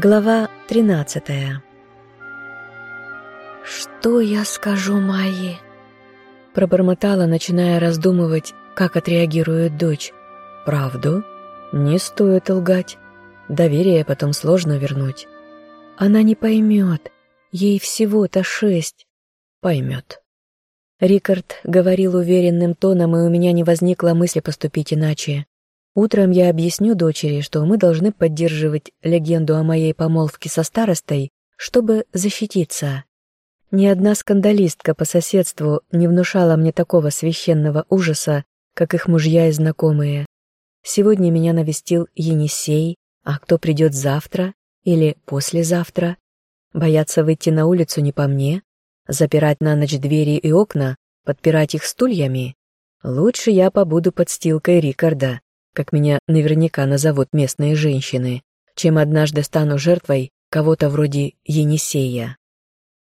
Глава 13 «Что я скажу Майе?» Пробормотала, начиная раздумывать, как отреагирует дочь. «Правду? Не стоит лгать. Доверие потом сложно вернуть. Она не поймет. Ей всего-то шесть. Поймет». Рикард говорил уверенным тоном, и у меня не возникло мысли поступить иначе. Утром я объясню дочери, что мы должны поддерживать легенду о моей помолвке со старостой, чтобы защититься. Ни одна скандалистка по соседству не внушала мне такого священного ужаса, как их мужья и знакомые. Сегодня меня навестил Енисей, а кто придет завтра или послезавтра? Бояться выйти на улицу не по мне, запирать на ночь двери и окна, подпирать их стульями. Лучше я побуду подстилкой Рикарда, как меня наверняка назовут местные женщины, чем однажды стану жертвой кого-то вроде Енисея.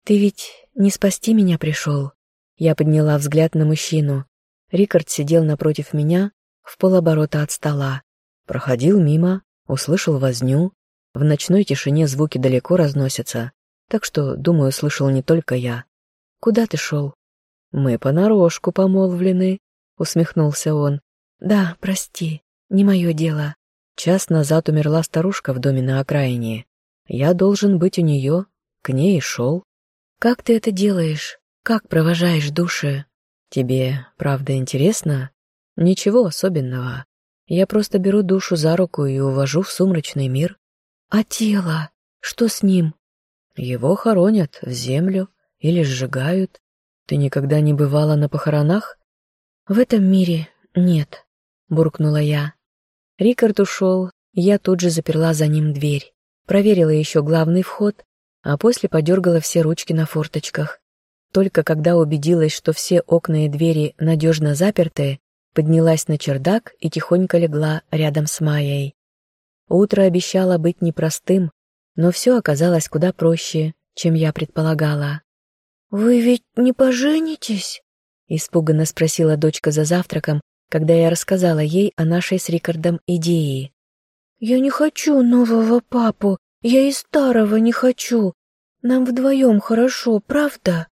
«Ты ведь не спасти меня пришел?» Я подняла взгляд на мужчину. Рикард сидел напротив меня, в полоборота от стола. Проходил мимо, услышал возню. В ночной тишине звуки далеко разносятся, так что, думаю, слышал не только я. «Куда ты шел?» «Мы понарошку помолвлены», — усмехнулся он. «Да, прости. Не мое дело. Час назад умерла старушка в доме на окраине. Я должен быть у нее, к ней и шел. Как ты это делаешь? Как провожаешь души? Тебе, правда, интересно? Ничего особенного. Я просто беру душу за руку и увожу в сумрачный мир. А тело? Что с ним? Его хоронят в землю или сжигают. Ты никогда не бывала на похоронах? В этом мире нет, буркнула я. Рикард ушел, я тут же заперла за ним дверь, проверила еще главный вход, а после подергала все ручки на форточках. Только когда убедилась, что все окна и двери надежно заперты, поднялась на чердак и тихонько легла рядом с Майей. Утро обещало быть непростым, но все оказалось куда проще, чем я предполагала. «Вы ведь не поженитесь?» — испуганно спросила дочка за завтраком, когда я рассказала ей о нашей с Рикардом идее. «Я не хочу нового папу, я и старого не хочу. Нам вдвоем хорошо, правда?»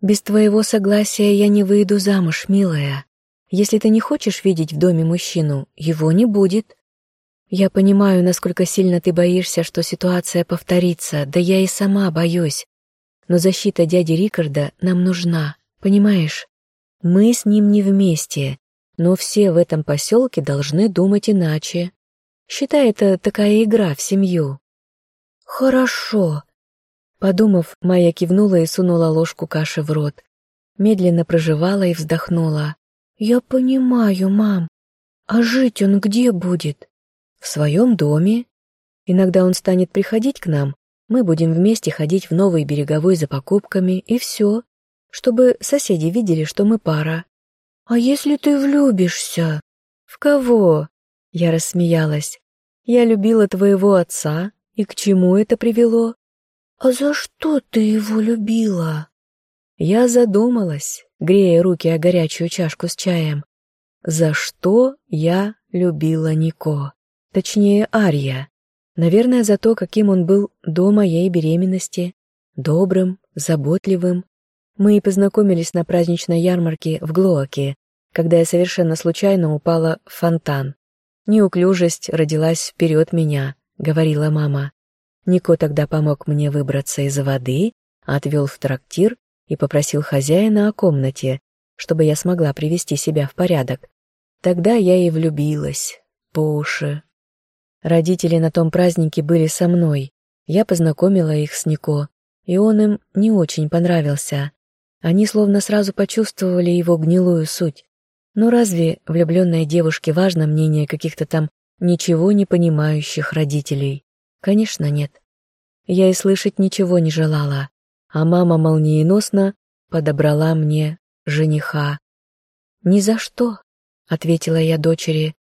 «Без твоего согласия я не выйду замуж, милая. Если ты не хочешь видеть в доме мужчину, его не будет. Я понимаю, насколько сильно ты боишься, что ситуация повторится, да я и сама боюсь. Но защита дяди Рикарда нам нужна, понимаешь? Мы с ним не вместе, но все в этом поселке должны думать иначе. Считай, это такая игра в семью. Хорошо. Подумав, Майя кивнула и сунула ложку каши в рот. Медленно проживала и вздохнула. Я понимаю, мам. А жить он где будет? В своем доме. Иногда он станет приходить к нам. Мы будем вместе ходить в новый береговой за покупками, и все. Чтобы соседи видели, что мы пара. «А если ты влюбишься?» «В кого?» Я рассмеялась. «Я любила твоего отца, и к чему это привело?» «А за что ты его любила?» Я задумалась, грея руки о горячую чашку с чаем. За что я любила Нико? Точнее, Ария. Наверное, за то, каким он был до моей беременности. Добрым, заботливым. Мы и познакомились на праздничной ярмарке в Глоаке, когда я совершенно случайно упала в фонтан. Неуклюжесть родилась вперед меня, говорила мама. Нико тогда помог мне выбраться из воды, отвел в трактир и попросил хозяина о комнате, чтобы я смогла привести себя в порядок. Тогда я и влюбилась, по уши. Родители на том празднике были со мной. Я познакомила их с Нико, и он им не очень понравился. Они словно сразу почувствовали его гнилую суть. Но разве влюбленной девушке важно мнение каких-то там ничего не понимающих родителей? Конечно, нет. Я и слышать ничего не желала, а мама молниеносно подобрала мне жениха. «Ни за что», — ответила я дочери.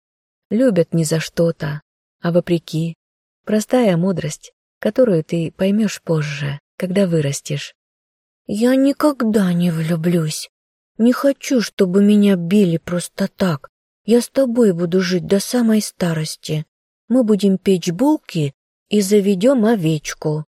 «Любят не за что-то, а вопреки. Простая мудрость, которую ты поймешь позже, когда вырастешь». «Я никогда не влюблюсь», не хочу, чтобы меня били просто так. Я с тобой буду жить до самой старости. Мы будем печь булки и заведем овечку.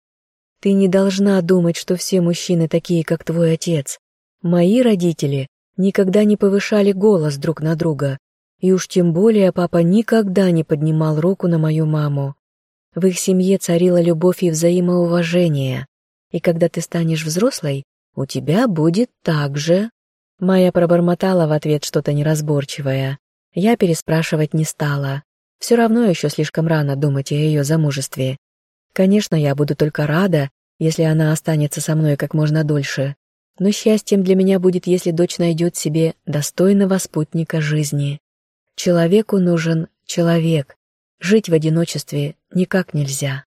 Ты не должна думать, что все мужчины такие, как твой отец. Мои родители никогда не повышали голос друг на друга, и уж тем более папа никогда не поднимал руку на мою маму. В их семье царила любовь и взаимоуважение, и когда ты станешь взрослой, у тебя будет так же. Майя пробормотала в ответ что-то неразборчивое. Я переспрашивать не стала. Все равно еще слишком рано думать о ее замужестве. Конечно, я буду только рада, если она останется со мной как можно дольше. Но счастьем для меня будет, если дочь найдет себе достойного спутника жизни. Человеку нужен человек. Жить в одиночестве никак нельзя.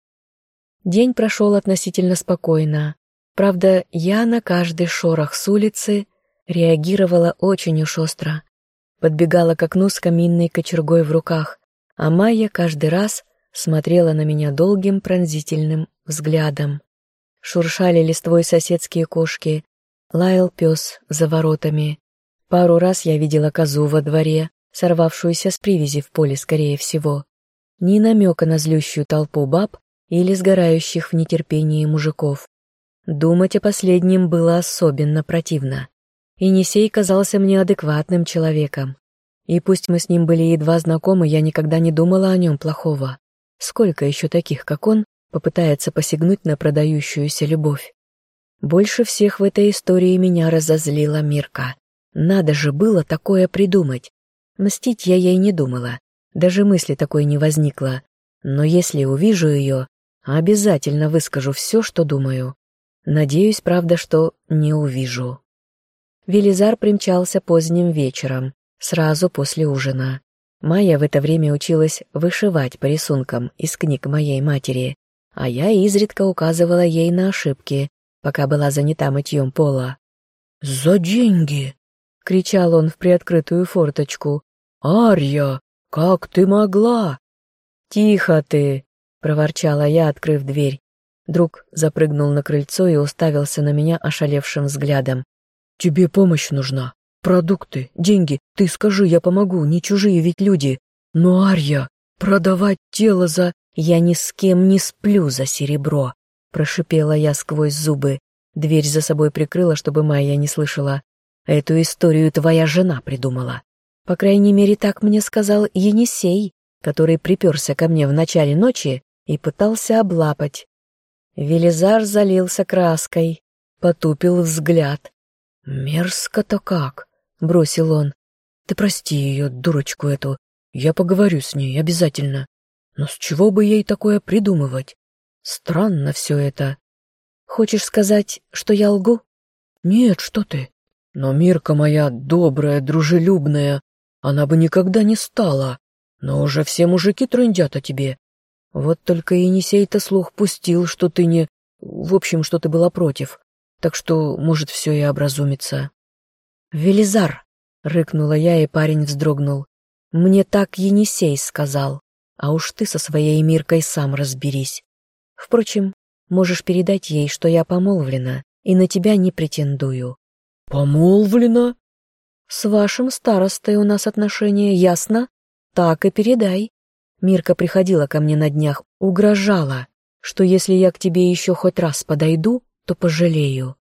День прошел относительно спокойно. Правда, я на каждый шорох с улицы реагировала очень уж остро. Подбегала к окну с каминной кочергой в руках, а Майя каждый раз смотрела на меня долгим пронзительным взглядом. Шуршали листвой соседские кошки, лаял пес за воротами. Пару раз я видела козу во дворе, сорвавшуюся с привязи в поле, скорее всего. Ни намека на злющую толпу баб или сгорающих в нетерпении мужиков. Думать о последнем было особенно противно. Енисей казался мне адекватным человеком. И пусть мы с ним были едва знакомы, я никогда не думала о нем плохого. Сколько еще таких, как он, попытается посягнуть на продающуюся любовь? Больше всех в этой истории меня разозлила Мирка. Надо же было такое придумать. Мстить я ей не думала, даже мысли такой не возникло. Но если увижу ее, обязательно выскажу все, что думаю. Надеюсь, правда, что не увижу. Велизар примчался поздним вечером, сразу после ужина. Майя в это время училась вышивать по рисункам из книг моей матери, а я изредка указывала ей на ошибки, пока была занята мытьем пола. «За деньги!» — кричал он в приоткрытую форточку. «Арья, как ты могла?» «Тихо ты!» — проворчала я, открыв дверь. Друг запрыгнул на крыльцо и уставился на меня ошалевшим взглядом. «Тебе помощь нужна. Продукты, деньги. Ты скажи, я помогу, не чужие ведь люди. Но, Арья, продавать тело за... Я ни с кем не сплю за серебро, прошипела я сквозь зубы. Дверь за собой прикрыла, чтобы Майя не слышала. Эту историю твоя жена придумала. По крайней мере, так мне сказал Енисей, который приперся ко мне в начале ночи и пытался облапать. Велизар залился краской, потупил взгляд. «Мерзко-то как!» бросил он. Ты прости ее, дурочку эту. Я поговорю с ней обязательно. Но с чего бы ей такое придумывать? Странно все это. Хочешь сказать, что я лгу? Нет, что ты. Но Мирка моя добрая, дружелюбная, она бы никогда не стала. Но уже все мужики трындят о тебе. Вот только Енисей-то слух пустил, что ты не... В общем, что ты была против. Так что, может, все и образумится. «Велизар!» — рыкнула я, и парень вздрогнул. «Мне так Енисей сказал, а уж ты со своей Миркой сам разберись. Впрочем, можешь передать ей, что я помолвлена и на тебя не претендую». «Помолвлена?» «С вашим старостой у нас отношения, ясно? Так и передай». Мирка приходила ко мне на днях, угрожала, что если я к тебе еще хоть раз подойду, то пожалею.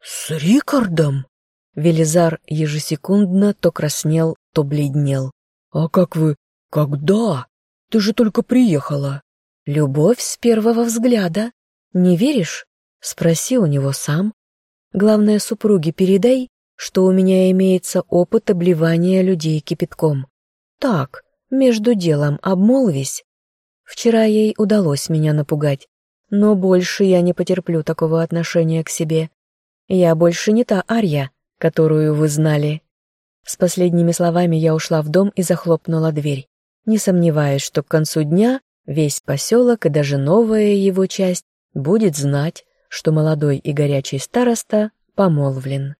«С Рикардом?» Велизар ежесекундно то краснел, то бледнел. «А как вы? Когда? Ты же только приехала!» «Любовь с первого взгляда. Не веришь? Спроси у него сам. Главное, супруге передай, что у меня имеется опыт обливания людей кипятком. Так, между делом обмолвись. Вчера ей удалось меня напугать, но больше я не потерплю такого отношения к себе. Я больше не та Арья, которую вы знали». С последними словами я ушла в дом и захлопнула дверь, не сомневаясь, что к концу дня весь поселок и даже новая его часть будет знать, что молодой и горячий староста помолвлен.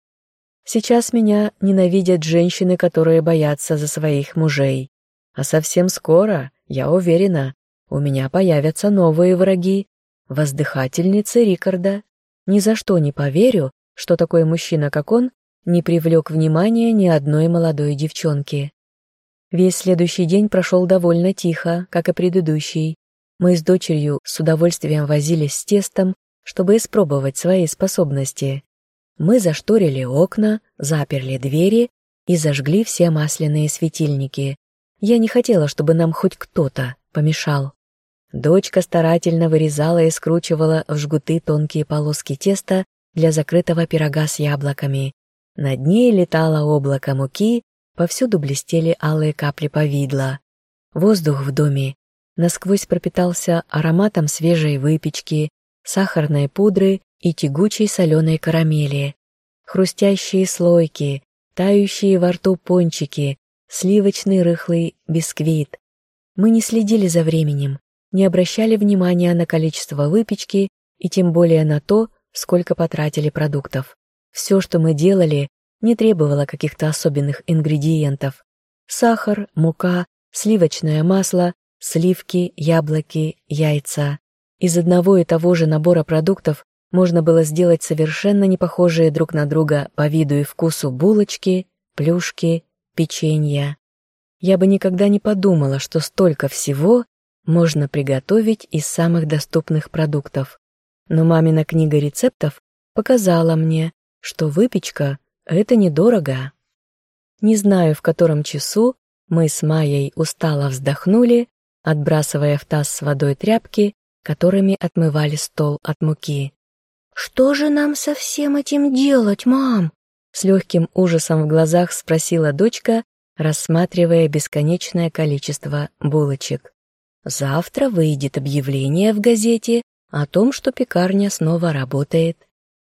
Сейчас меня ненавидят женщины, которые боятся за своих мужей. А совсем скоро, я уверена, у меня появятся новые враги, воздыхательницы Рикарда. Ни за что не поверю, что такой мужчина, как он, не привлек внимания ни одной молодой девчонки. Весь следующий день прошел довольно тихо, как и предыдущий. Мы с дочерью с удовольствием возились с тестом, чтобы испробовать свои способности. Мы зашторили окна, заперли двери и зажгли все масляные светильники. Я не хотела, чтобы нам хоть кто-то помешал. Дочка старательно вырезала и скручивала в жгуты тонкие полоски теста для закрытого пирога с яблоками. Над ней летало облако муки, повсюду блестели алые капли повидла. Воздух в доме насквозь пропитался ароматом свежей выпечки, сахарной пудры и тягучей соленой карамели. Хрустящие слойки, тающие во рту пончики, сливочный рыхлый бисквит. Мы не следили за временем, не обращали внимания на количество выпечки и тем более на то, сколько потратили продуктов. Все, что мы делали, не требовало каких-то особенных ингредиентов. Сахар, мука, сливочное масло, сливки, яблоки, яйца. Из одного и того же набора продуктов можно было сделать совершенно не похожие друг на друга по виду и вкусу булочки, плюшки, печенья. Я бы никогда не подумала, что столько всего можно приготовить из самых доступных продуктов. Но мамина книга рецептов показала мне, что выпечка — это недорого. Не знаю, в котором часу мы с Майей устало вздохнули, отбрасывая в таз с водой тряпки, которыми отмывали стол от муки. «Что же нам со всем этим делать, мам?» С легким ужасом в глазах спросила дочка, рассматривая бесконечное количество булочек. Завтра выйдет объявление в газете о том, что пекарня снова работает.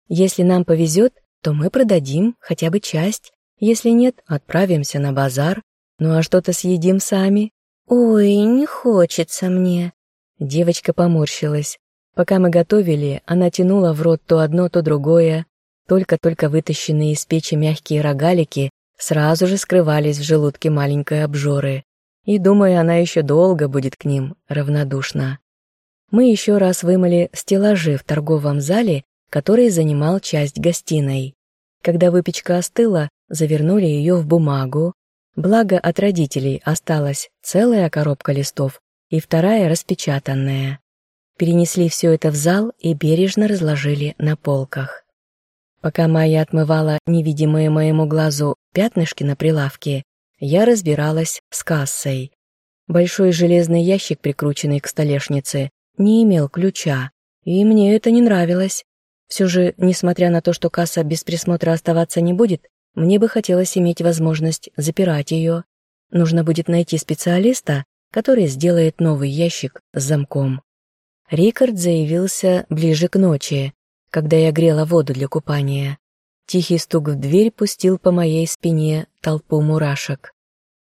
Если нам повезет, то мы продадим хотя бы часть, если нет, отправимся на базар. Ну а что-то съедим сами. Ой, не хочется мне. Девочка поморщилась. Пока мы готовили, она тянула в рот то одно, то другое. Только-только вытащенные из печи мягкие рогалики сразу же скрывались в желудке маленькой обжоры и, думаю, она еще долго будет к ним равнодушна. Мы еще раз вымыли стеллажи в торговом зале, который занимал часть гостиной. Когда выпечка остыла, завернули ее в бумагу. Благо от родителей осталась целая коробка листов и вторая распечатанная. Перенесли все это в зал и бережно разложили на полках. Пока Майя отмывала невидимые моему глазу пятнышки на прилавке, я разбиралась с кассой. Большой железный ящик, прикрученный к столешнице, не имел ключа, и мне это не нравилось. Все же, несмотря на то, что касса без присмотра оставаться не будет, мне бы хотелось иметь возможность запирать ее. Нужно будет найти специалиста, который сделает новый ящик с замком. Рикард заявился ближе к ночи, когда я грела воду для купания. Тихий стук в дверь пустил по моей спине толпу мурашек.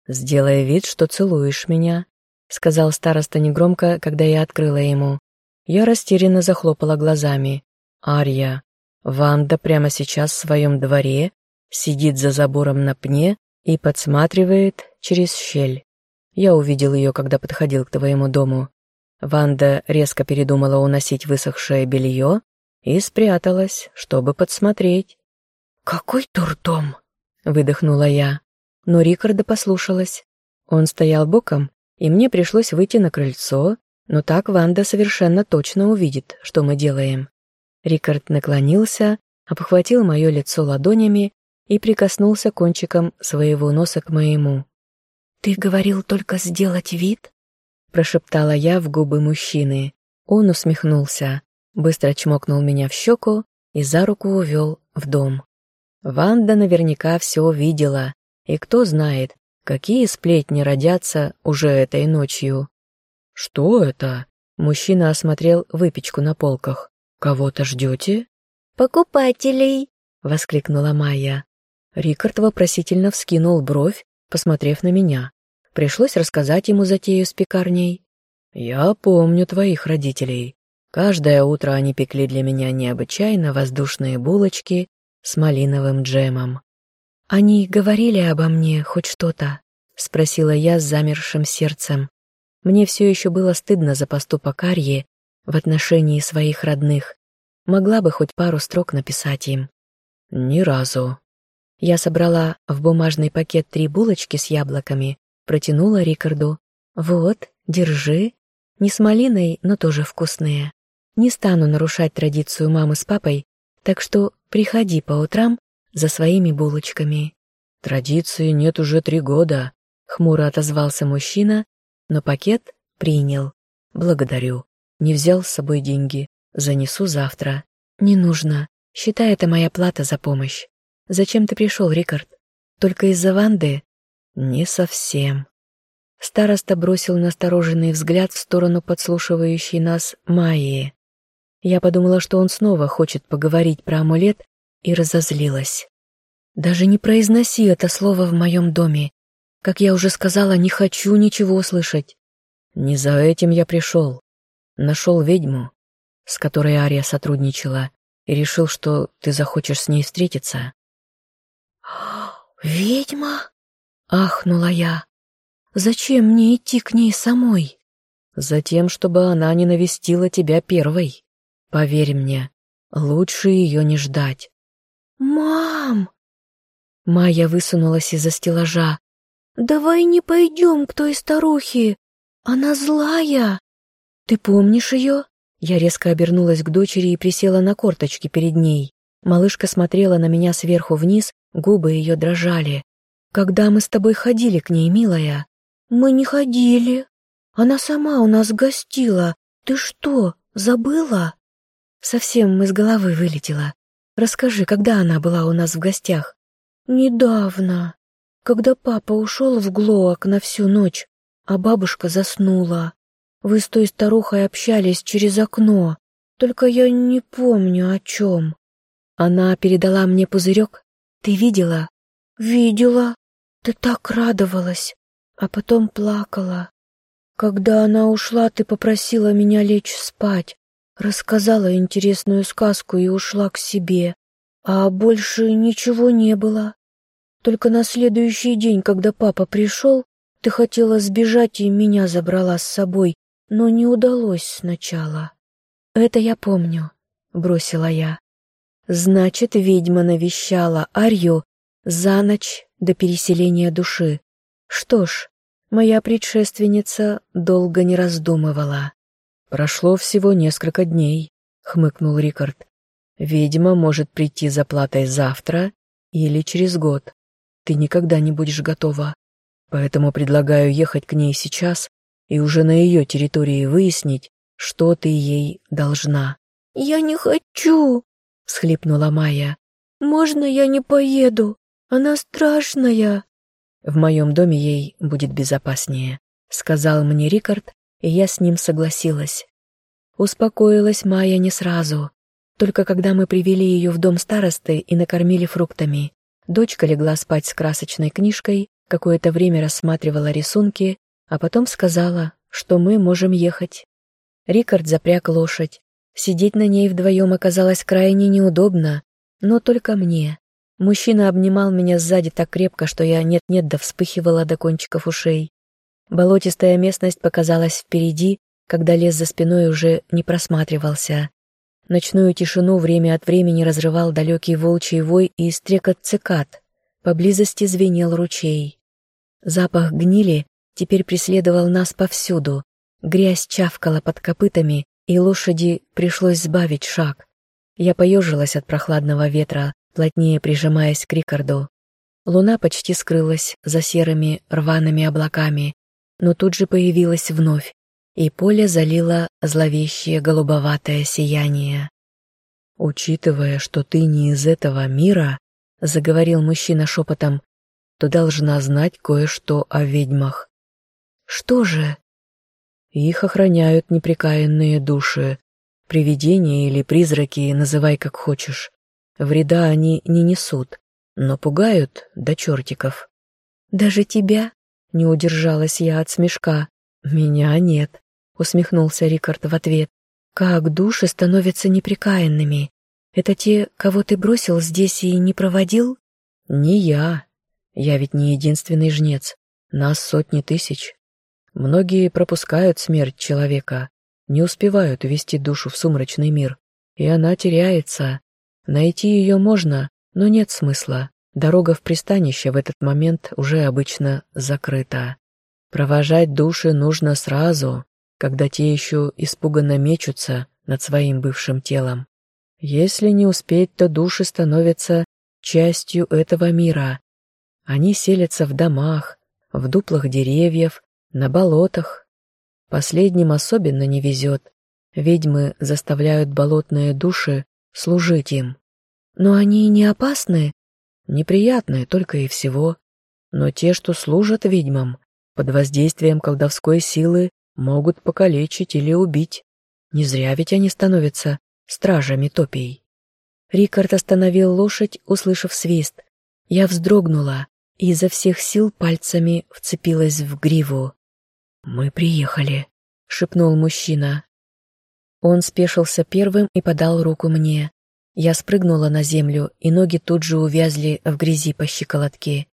«Сделай вид, что целуешь меня», — сказал староста негромко, когда я открыла ему. Я растерянно захлопала глазами. «Арья, Ванда прямо сейчас в своем дворе, сидит за забором на пне и подсматривает через щель. Я увидел ее, когда подходил к твоему дому. Ванда резко передумала уносить высохшее белье и спряталась, чтобы подсмотреть. «Какой турдом!» — выдохнула я. Но Рикарда послушалась. Он стоял боком, и мне пришлось выйти на крыльцо, но так Ванда совершенно точно увидит, что мы делаем. Рикард наклонился, обхватил мое лицо ладонями и прикоснулся кончиком своего носа к моему. «Ты говорил только сделать вид?» прошептала я в губы мужчины. Он усмехнулся, быстро чмокнул меня в щеку и за руку увел в дом. Ванда наверняка все видела, и кто знает, какие сплетни родятся уже этой ночью. «Что это?» Мужчина осмотрел выпечку на полках. «Кого-то ждете?» «Покупателей!» — воскликнула Майя. Рикард вопросительно вскинул бровь, посмотрев на меня. Пришлось рассказать ему затею с пекарней. «Я помню твоих родителей. Каждое утро они пекли для меня необычайно воздушные булочки с малиновым джемом. «Они говорили обо мне хоть что-то?» — спросила я с замершим сердцем. Мне все еще было стыдно за поступок Арьи в отношении своих родных. Могла бы хоть пару строк написать им. Ни разу. Я собрала в бумажный пакет три булочки с яблоками, протянула Рикарду. «Вот, держи». Не с малиной, но тоже вкусные. Не стану нарушать традицию мамы с папой, так что приходи по утрам за своими булочками. Традиции нет уже три года, хмуро отозвался мужчина, но пакет принял. Благодарю. Не взял с собой деньги. Занесу завтра. Не нужно. Считай это моя плата за помощь. Зачем ты пришел, Рикард? Только из-за Ванды? Не совсем. Староста бросил настороженный взгляд в сторону подслушивающей нас Майи. Я подумала, что он снова хочет поговорить про амулет, и разозлилась. Даже не произноси это слово в моем доме. Как я уже сказала, не хочу ничего слышать. Не за этим я пришел. Нашел ведьму, с которой Ария сотрудничала, и решил, что ты захочешь с ней встретиться. «Ведьма?» — ахнула я. «Зачем мне идти к ней самой?» «Затем, чтобы она не навестила тебя первой. Поверь мне, лучше ее не ждать». «Мам!» Майя высунулась из-за стеллажа. «Давай не пойдем к той старухе. Она злая. Ты помнишь ее?» Я резко обернулась к дочери и присела на корточки перед ней. Малышка смотрела на меня сверху вниз, губы ее дрожали. «Когда мы с тобой ходили к ней, милая?» «Мы не ходили. Она сама у нас гостила. Ты что, забыла?» Совсем из головы вылетела. Расскажи, когда она была у нас в гостях?» «Недавно, когда папа ушел в Глоак на всю ночь, а бабушка заснула. Вы с той старухой общались через окно, только я не помню о чем». «Она передала мне пузырек? Ты видела?» «Видела. Ты так радовалась, а потом плакала. Когда она ушла, ты попросила меня лечь спать, рассказала интересную сказку и ушла к себе, а больше ничего не было. Только на следующий день, когда папа пришел, ты хотела сбежать и меня забрала с собой, но не удалось сначала. Это я помню, бросила я. Значит, ведьма навещала Арью за ночь до переселения души. Что ж, моя предшественница долго не раздумывала. «Прошло всего несколько дней», — хмыкнул Рикард. «Ведьма может прийти за платой завтра или через год. Ты никогда не будешь готова. Поэтому предлагаю ехать к ней сейчас и уже на ее территории выяснить, что ты ей должна». «Я не хочу!» — всхлипнула Майя. «Можно я не поеду? Она страшная!» «В моем доме ей будет безопаснее», — сказал мне Рикард, и я с ним согласилась. Успокоилась Майя не сразу. Только когда мы привели ее в дом старосты и накормили фруктами. Дочка легла спать с красочной книжкой, какое-то время рассматривала рисунки, а потом сказала, что мы можем ехать. Рикард запряг лошадь, Сидеть на ней вдвоем оказалось крайне неудобно, но только мне. Мужчина обнимал меня сзади так крепко, что я нет-нет да вспыхивала до кончиков ушей. Болотистая местность показалась впереди, когда лес за спиной уже не просматривался. Ночную тишину время от времени разрывал далекий волчий вой и стрекот цикад. Поблизости звенел ручей. Запах гнили теперь преследовал нас повсюду. Грязь чавкала под копытами, и лошади пришлось сбавить шаг. Я поежилась от прохладного ветра, плотнее прижимаясь к Рикарду. Луна почти скрылась за серыми рваными облаками, но тут же появилась вновь, и поле залило зловещее голубоватое сияние. «Учитывая, что ты не из этого мира», — заговорил мужчина шепотом, «то должна знать кое-что о ведьмах». «Что же?» Их охраняют неприкаянные души, привидения или призраки, называй как хочешь. Вреда они не несут, но пугают до чертиков. «Даже тебя?» — не удержалась я от смешка. «Меня нет», — усмехнулся Рикард в ответ. «Как души становятся неприкаянными? Это те, кого ты бросил здесь и не проводил?» «Не я. Я ведь не единственный жнец. Нас сотни тысяч. Многие пропускают смерть человека, не успевают ввести душу в сумрачный мир, и она теряется. Найти ее можно, но нет смысла. Дорога в пристанище в этот момент уже обычно закрыта. Провожать души нужно сразу, когда те еще испуганно мечутся над своим бывшим телом. Если не успеть, то души становятся частью этого мира. Они селятся в домах, в дуплах деревьев, на болотах. Последним особенно не везет. Ведьмы заставляют болотные души служить им. Но они не опасны? Неприятные только и всего. Но те, что служат ведьмам, под воздействием колдовской силы могут покалечить или убить. Не зря ведь они становятся стражами топий. Рикард остановил лошадь, услышав свист. Я вздрогнула и изо всех сил пальцами вцепилась в гриву. «Мы приехали», — шепнул мужчина. Он спешился первым и подал руку мне. Я спрыгнула на землю, и ноги тут же увязли в грязи по щиколотке.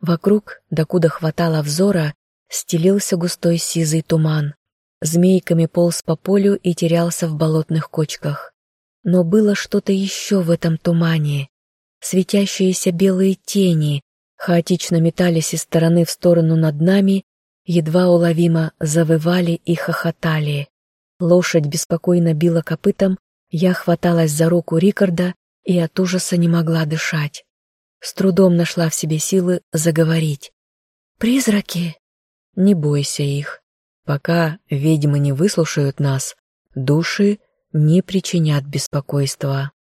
Вокруг, докуда хватало взора, стелился густой сизый туман. Змейками полз по полю и терялся в болотных кочках. Но было что-то еще в этом тумане. Светящиеся белые тени хаотично метались из стороны в сторону над нами, едва уловимо завывали и хохотали. Лошадь беспокойно била копытом, я хваталась за руку Рикарда и от ужаса не могла дышать. С трудом нашла в себе силы заговорить. «Призраки!» «Не бойся их. Пока ведьмы не выслушают нас, души не причинят беспокойства».